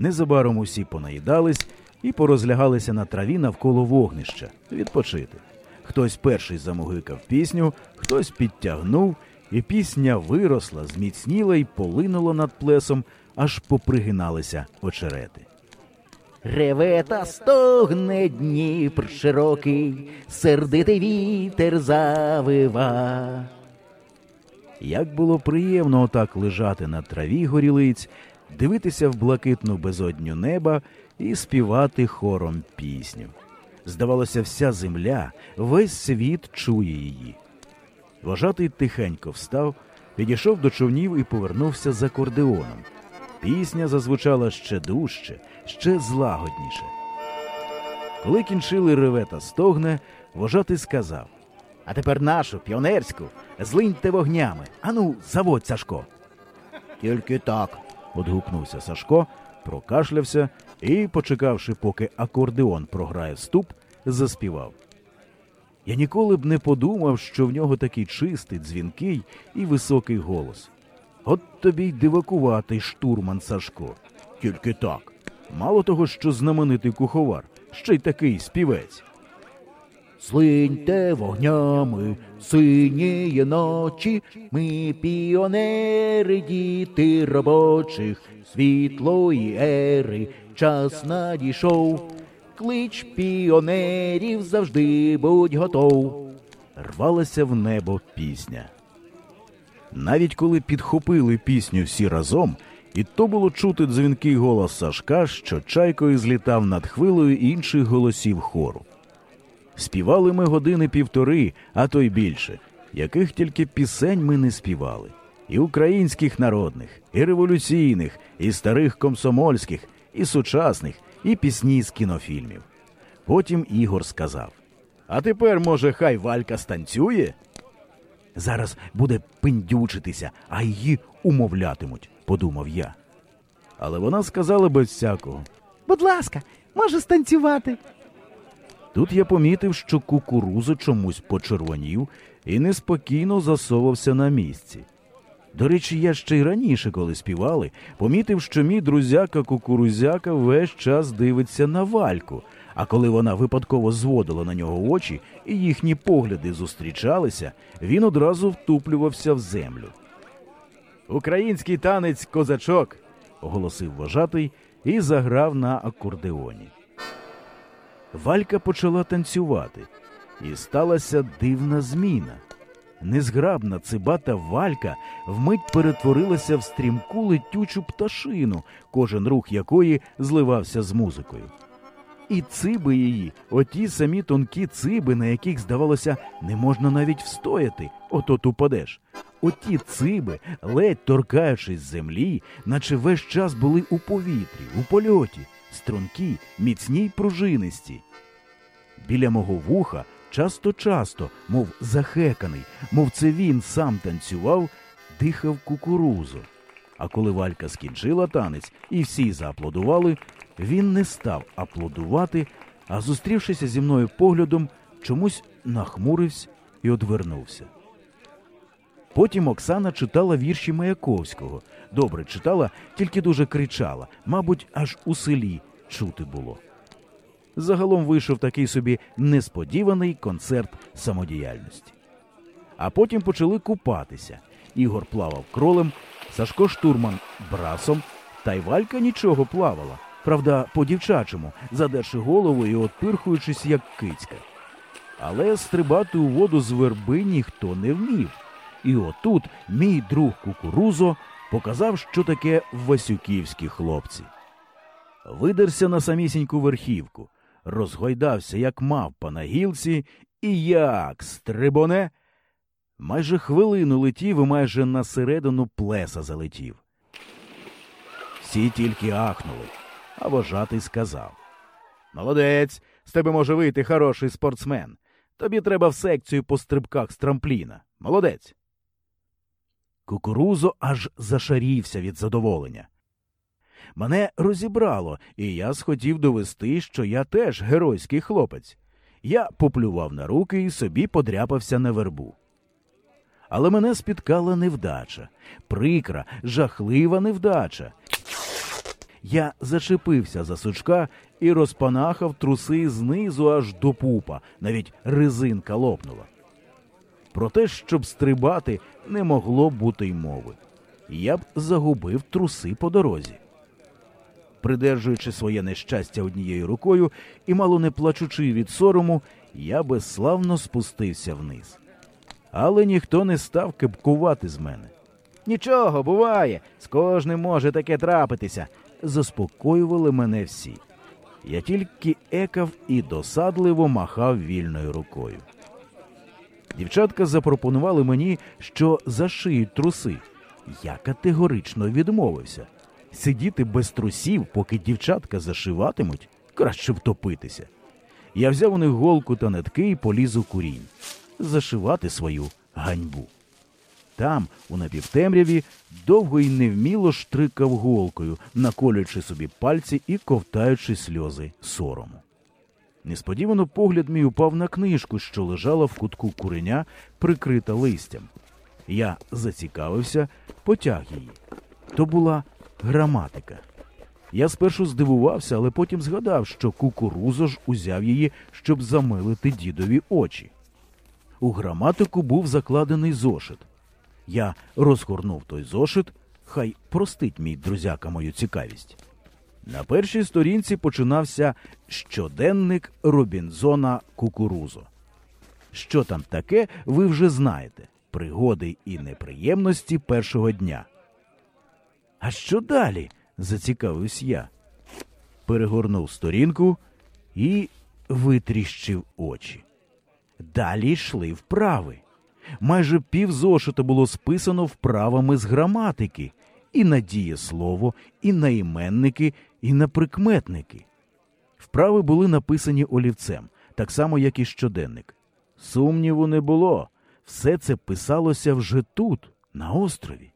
Незабаром усі понаїдались і порозлягалися на траві навколо вогнища відпочити. Хтось перший замугикав пісню, хтось підтягнув, і пісня виросла, зміцніла і полинула над плесом, аж попригиналися очерети. Реве та стогне Дніпр широкий, сердитий вітер завива. Як було приємно отак лежати на траві горілиць, дивитися в блакитну безодню неба і співати хором пісню. Здавалося, вся земля, весь світ чує її. Вожатий тихенько встав, підійшов до човнів і повернувся з акордеоном. Пісня зазвучала ще дужче, ще злагодніше. Коли кінчили реве та стогне, вожатий сказав А тепер нашу піонерську злиньте вогнями. Ану, заводь Сашко. Тільки так. Одгукнувся Сашко, прокашлявся і, почекавши, поки акордеон програє вступ, заспівав. Я ніколи б не подумав, що в нього такий чистий, дзвінкий і високий голос. От тобі й дивакуватий штурман Сашко. Тільки так. Мало того, що знаменитий куховар, ще й такий співець. Злиньте вогнями, синіє ночі, ми піонери, діти робочих, світлої ери, час надійшов. Клич піонерів завжди будь готов. Рвалася в небо пісня. Навіть коли підхопили пісню всі разом, і то було чути дзвінкий голос Сашка, що чайкою злітав над хвилею інших голосів хору. Співали ми години півтори, а то й більше, яких тільки пісень ми не співали. І українських народних, і революційних, і старих комсомольських, і сучасних, і пісні з кінофільмів. Потім Ігор сказав: А тепер, може, хай Валька станцює? Зараз буде пиндючитися, а її умовлятимуть, подумав я. Але вона сказала без всякого. Будь ласка, може станцювати. Тут я помітив, що кукуруза чомусь почервонів і неспокійно засовався на місці. До речі, я ще й раніше, коли співали, помітив, що мій друзяка кукурузяка весь час дивиться на вальку, а коли вона випадково зводила на нього очі і їхні погляди зустрічалися, він одразу втуплювався в землю. Український танець козачок, оголосив вожатий і заграв на акордеоні. Валька почала танцювати, і сталася дивна зміна. Незграбна цибата валька вмить перетворилася в стрімку летючу пташину, кожен рух якої зливався з музикою. І циби її, оті самі тонкі циби, на яких, здавалося, не можна навіть встояти, ото тут упадеш. Оті циби, ледь торкаючись землі, наче весь час були у повітрі, у польоті, стрункі, міцні й пружинисті. Біля мого вуха часто-часто, мов захеканий, мов це він сам танцював, дихав кукурузу. А коли Валька скінчила танець і всі зааплодували, він не став аплодувати, а зустрівшися зі мною поглядом, чомусь нахмурився і одвернувся. Потім Оксана читала вірші Маяковського. Добре читала, тільки дуже кричала, мабуть, аж у селі чути було. Загалом вийшов такий собі несподіваний концерт самодіяльності. А потім почали купатися. Ігор плавав кролем, Сашко штурман брасом, та й Валька нічого плавала. Правда, по-дівчачому, задерши голову і отпирхуючись, як кицька. Але стрибати у воду з верби ніхто не вмів. І отут мій друг Кукурузо показав, що таке васюківські хлопці. Видерся на самісіньку верхівку, розгойдався, як мавпа на гілці, і як стрибоне. Майже хвилину летів і майже на середину плеса залетів. Всі тільки ахнули, а вожатий сказав Молодець, з тебе може вийти хороший спортсмен. Тобі треба в секцію по стрибках з трампліна. Молодець. Кукурузо аж зашарівся від задоволення. Мене розібрало, і я схотів довести, що я теж геройський хлопець. Я поплював на руки і собі подряпався на вербу. Але мене спіткала невдача, прикра, жахлива невдача. Я зачепився за сучка і розпанахав труси знизу аж до пупа, навіть резинка лопнула. Про те, щоб стрибати, не могло бути й мови. Я б загубив труси по дорозі. Придержуючи своє нещастя однією рукою і мало не плачучи від сорому, я безславно спустився вниз. Але ніхто не став кепкувати з мене. Нічого, буває, з кожним може таке трапитися. Заспокоювали мене всі. Я тільки екав і досадливо махав вільною рукою. Дівчатка запропонували мені, що зашиють труси. Я категорично відмовився. Сидіти без трусів, поки дівчатка зашиватимуть, краще втопитися. Я взяв у них голку та нитки і поліз у курінь зашивати свою ганьбу. Там, у напівтемряві, довго й невміло штрикав голкою, наколюючи собі пальці і ковтаючи сльози сорому. Несподівано погляд мій упав на книжку, що лежала в кутку куреня, прикрита листям. Я зацікавився, потяг її. То була граматика. Я спершу здивувався, але потім згадав, що кукурузо ж узяв її, щоб замилити дідові очі. У граматику був закладений зошит. Я розгорнув той зошит, хай простить мій друзяка мою цікавість. На першій сторінці починався щоденник Робінзона Кукурузо. Що там таке, ви вже знаєте пригоди і неприємності першого дня. А що далі? зацікавився я. Перегорнув сторінку і витріщив очі. Далі йшли вправи. Майже пів зошита було списано вправами з граматики, і на дієслово, і на іменники, і на прикметники. Вправи були написані олівцем, так само, як і щоденник. Сумніву не було. Все це писалося вже тут, на острові.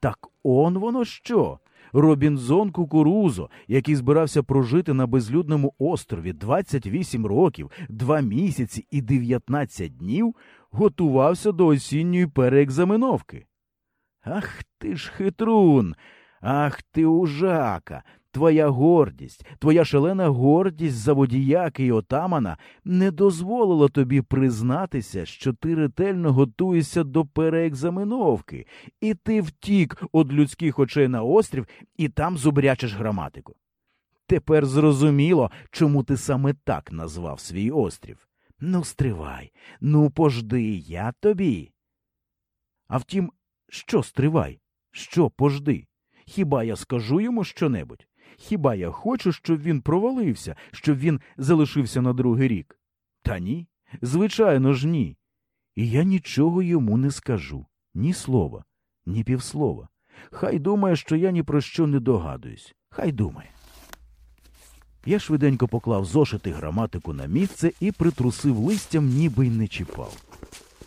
Так он воно що? Робінзон Кукурузо, який збирався прожити на безлюдному острові 28 років, 2 місяці і 19 днів, готувався до осінньої переекзаменовки. Ах ти ж хитрун, ах ти ужака, Твоя гордість, твоя шалена гордість за водіяки й отамана не дозволила тобі признатися, що ти ретельно готуєшся до переекзаменовки, і ти втік од людських очей на острів і там зубрячиш граматику. Тепер зрозуміло, чому ти саме так назвав свій острів. Ну, стривай, ну пожди, я тобі. А втім, що стривай? Що пожди? Хіба я скажу йому щонебудь? Хіба я хочу, щоб він провалився, щоб він залишився на другий рік? Та ні, звичайно ж, ні. І я нічого йому не скажу, ні слова, ні півслова. Хай думає, що я ні про що не догадуюсь. Хай думає. Я швиденько поклав зошити граматику на місце і притрусив листям, ніби й не чіпав.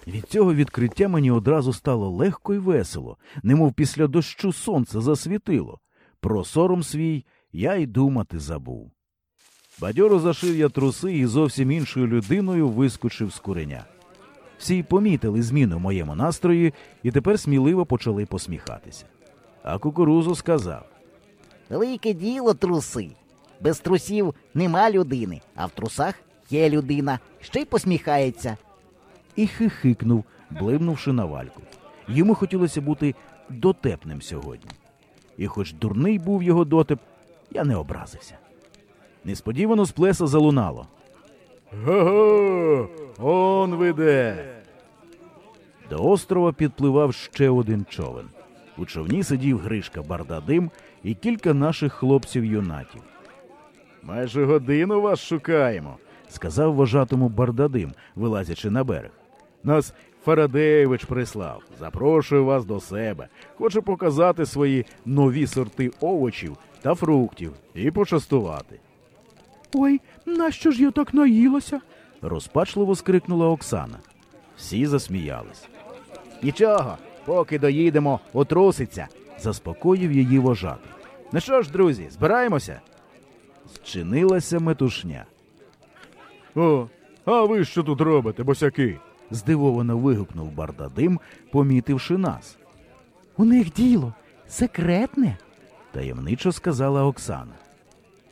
Від цього відкриття мені одразу стало легко і весело, немов після дощу сонце засвітило. Про сором свій я й думати забув. Бадьоро зашив я труси і зовсім іншою людиною вискочив з куреня. Всі помітили зміну в моєму настрої і тепер сміливо почали посміхатися. А кукурузу сказав Велике діло труси. Без трусів нема людини, а в трусах є людина, ще й посміхається. І хихикнув, блимнувши на вальку. Йому хотілося бути дотепним сьогодні. І хоч дурний був його дотеп, я не образився. Несподівано з плеса залунало. Го-го! Он веде. До острова підпливав ще один човен. У човні сидів Гришка Бардадим і кілька наших хлопців юнатів. Майже годину вас шукаємо, сказав вожатому Бардадим, вилазячи на берег. Нас Фарадеєвич прислав. Запрошую вас до себе. Хочу показати свої нові сорти овочів та фруктів і почастувати. Ой, нащо ж я так наїлася? розпачливо скрикнула Оксана. Всі засміялись. Нічого, поки доїдемо, отруситься, заспокоїв її вожати. Ну що ж, друзі, збираємося? Зчинилася метушня. О, а ви що тут робите, босяки? Здивовано вигукнув Бардадим, помітивши нас. У них діло секретне. таємничо сказала Оксана.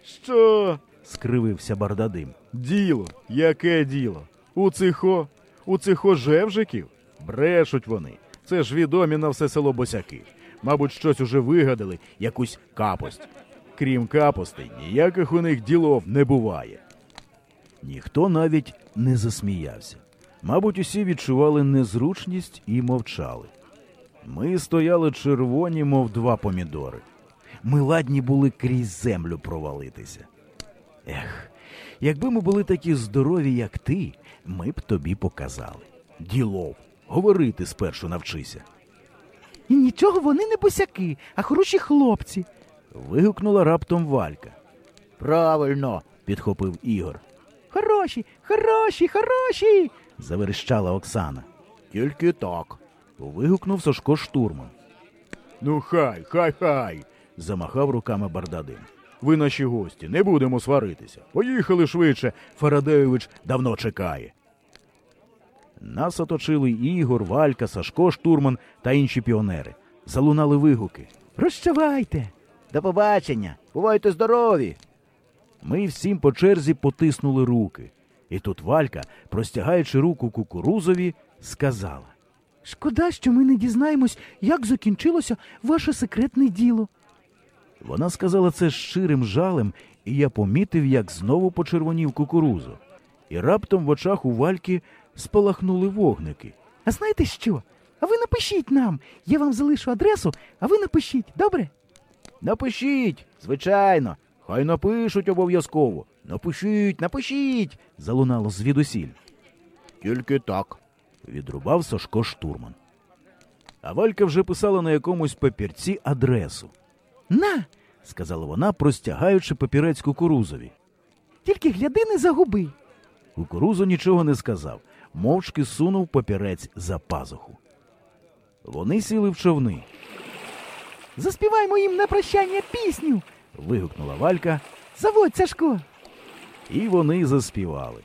Що? Скривився Бардадим. Діло, яке діло? У цихо, у цихо жевжиків? Брешуть вони. Це ж відомі на все село босяки. Мабуть, щось уже вигадали, якусь капость. Крім капостей, ніяких у них ділов не буває. Ніхто навіть не засміявся. Мабуть, усі відчували незручність і мовчали. Ми стояли червоні, мов два помідори. Ми ладні були крізь землю провалитися. Ех, якби ми були такі здорові, як ти, ми б тобі показали. Ділов, говорити спершу навчися. І нічого вони не босяки, а хороші хлопці. Вигукнула раптом Валька. Правильно. Підхопив Ігор. Хороші, хороші, хороші. Заверещала Оксана. Тільки так. Вигукнув Сашко штурман. Ну хай, хай, хай. Замахав руками Бардадим. Ви наші гості, не будемо сваритися. Поїхали швидше. Фарадеєвич давно чекає. Нас оточили Ігор, Валька, Сашко штурман та інші піонери. Залунали вигуки. Прощавайте. До побачення. Бувайте здорові. Ми всім по черзі потиснули руки. І тут Валька, простягаючи руку кукурузові, сказала. Шкода, що ми не дізнаємось, як закінчилося ваше секретне діло. Вона сказала це з щирим жалем, і я помітив, як знову почервонів кукурузу. І раптом в очах у Вальки спалахнули вогники. А знаєте що? А ви напишіть нам. Я вам залишу адресу, а ви напишіть, добре? Напишіть, звичайно, хай напишуть обов'язково. Напишіть, напишіть. залунало звідусіль. Тільки так. Відрубав Сашко штурман. А Валька вже писала на якомусь папірці адресу. На, сказала вона, простягаючи папірець кукурузові. тільки гляди не загуби. Кукурузу нічого не сказав, мовчки сунув папірець за пазуху. Вони сіли в човни. Заспіваймо їм на прощання пісню. Вигукнула Валька, Заводь, Сашко. І вони заспівали.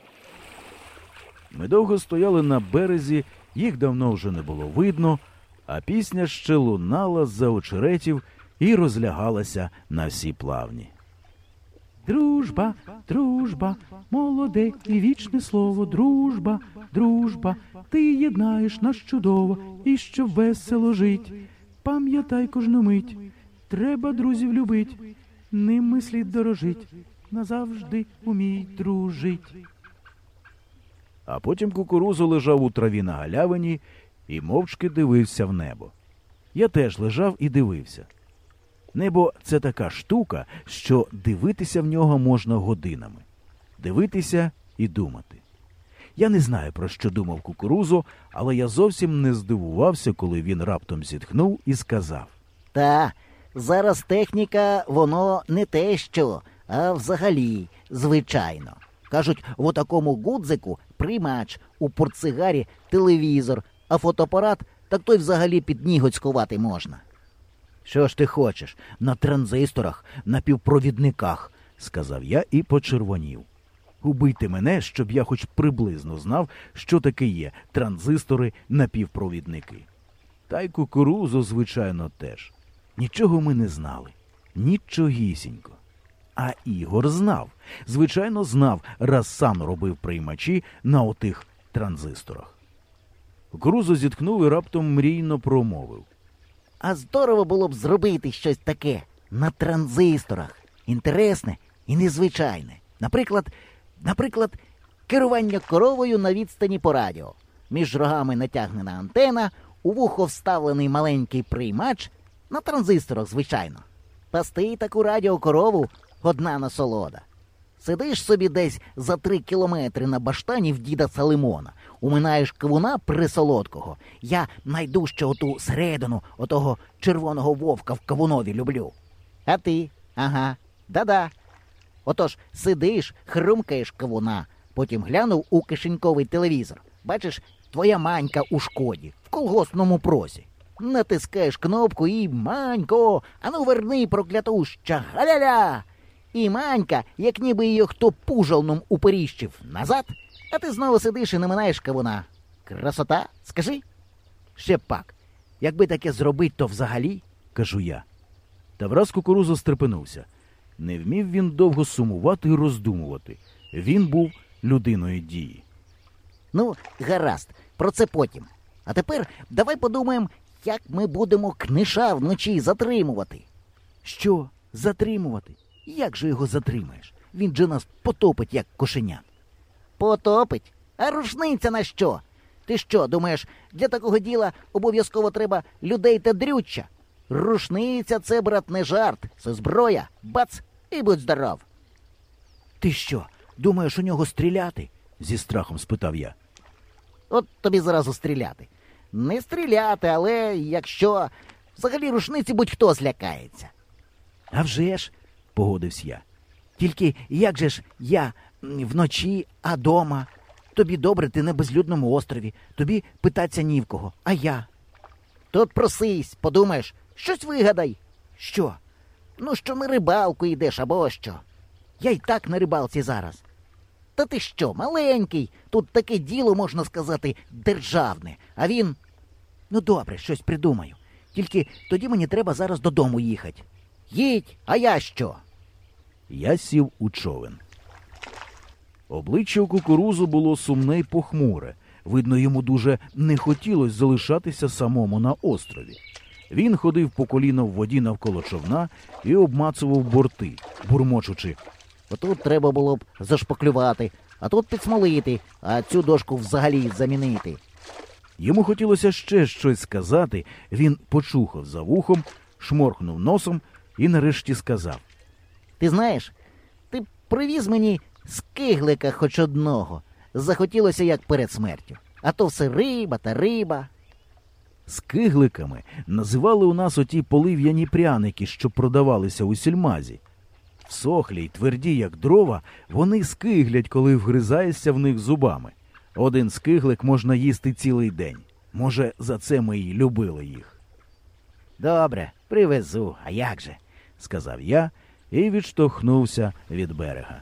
Ми довго стояли на березі, їх давно вже не було видно, а пісня ще лунала з-за очеретів і розлягалася на всі плавні. Дружба, дружба, молоде і вічне слово, дружба, дружба, ти єднаєш нас чудово і щоб весело жить. Пам'ятай кожну мить, треба друзів любить, ними слід дорожить, назавжди умій дружить. А потім кукурузу лежав у траві на галявині і мовчки дивився в небо. Я теж лежав і дивився. Небо це така штука, що дивитися в нього можна годинами. Дивитися і думати. Я не знаю, про що думав кукурузу, але я зовсім не здивувався, коли він раптом зітхнув і сказав. Та зараз техніка, воно не те що, а взагалі, звичайно. Кажуть, в отакому гудзику приймач, у портсигарі телевізор, а фотоапарат так той взагалі під ніготь сховати можна. Що ж ти хочеш? На транзисторах, на півпровідниках, сказав я і почервонів. Убийте мене, щоб я хоч приблизно знав, що таке є транзистори напівпровідники. Та й кукурузу, звичайно, теж. Нічого ми не знали. Нічогісінько. А Ігор знав. Звичайно, знав, раз сам робив приймачі на отих транзисторах. Кукурузу зітхнув і раптом мрійно промовив. А здорово було б зробити щось таке на транзисторах. Інтересне і незвичайне. Наприклад, наприклад, керування коровою на відстані по радіо. Між рогами натягнена антена, у вухо вставлений маленький приймач на транзисторах, звичайно. Пасти таку радіокорову одна насолода. Сидиш собі десь за три кілометри на баштані в діда Салимона, уминаєш кавуна присолодкого. Я найдужче оту середину, отого червоного вовка в кавунові люблю. А ти? Ага, да-да. Отож сидиш, хрумкаєш кавуна, потім глянув у кишеньковий телевізор. Бачиш, твоя манька у шкоді, в колгоспному просі. Натискаєш кнопку і манько, ану верни проклятуща, галя-ля. І манька, як ніби її хто пужалном уперіщив назад, а ти знову сидиш і не минаєш кавуна. Красота, скажи? Ще пак, якби таке зробить, то взагалі, кажу я. Та враз кукуруза стрепенувся. Не вмів він довго сумувати і роздумувати. Він був людиною дії. Ну, гаразд, про це потім. А тепер давай подумаємо, як ми будемо книша вночі затримувати. Що? Затримувати? Як же його затримаєш? Він же нас потопить, як кошенят. Потопить? А рушниця на що? Ти що, думаєш, для такого діла обов'язково треба людей та дрюччя? Рушниця це, брат, не жарт, це зброя. Бац, і будь здоров. Ти що, думаєш у нього стріляти? зі страхом спитав я. От тобі зразу стріляти. Не стріляти, але якщо взагалі рушниці будь-хто злякається. А вже ж, погодився я. Тільки як же ж я вночі, а дома? Тобі добре, ти на безлюдному острові, тобі питаться ні в кого, а я. Тут просись, подумаєш, щось вигадай. Що? Ну, що на рибалку йдеш або що. Я й так на рибалці зараз. Та ти що, маленький? Тут таке діло, можна сказати, державне. А він. Ну добре, щось придумаю. Тільки тоді мені треба зараз додому їхати. Їдь, а я що? Я сів у човен. Обличчя у кукурузу було сумне й похмуре. Видно, йому дуже не хотілося залишатися самому на острові. Він ходив по коліна в воді навколо човна і обмацував борти, бурмочучи. Отут треба було б зашпаклювати, а тут підсмолити, а цю дошку взагалі замінити. Йому хотілося ще щось сказати. Він почухав за вухом, шморхнув носом і нарешті сказав. Ти знаєш, ти привіз мені скиглика хоч одного. Захотілося як перед смертю. А то все риба та риба. Скигликами називали у нас оті полив'яні пряники, що продавалися у сільмазі. Всохлі й тверді, як дрова, вони скиглять, коли вгризаєшся в них зубами. Один скиглик можна їсти цілий день. Може, за це ми й любили їх. Добре, привезу, а як же? сказав я і відштовхнувся від берега.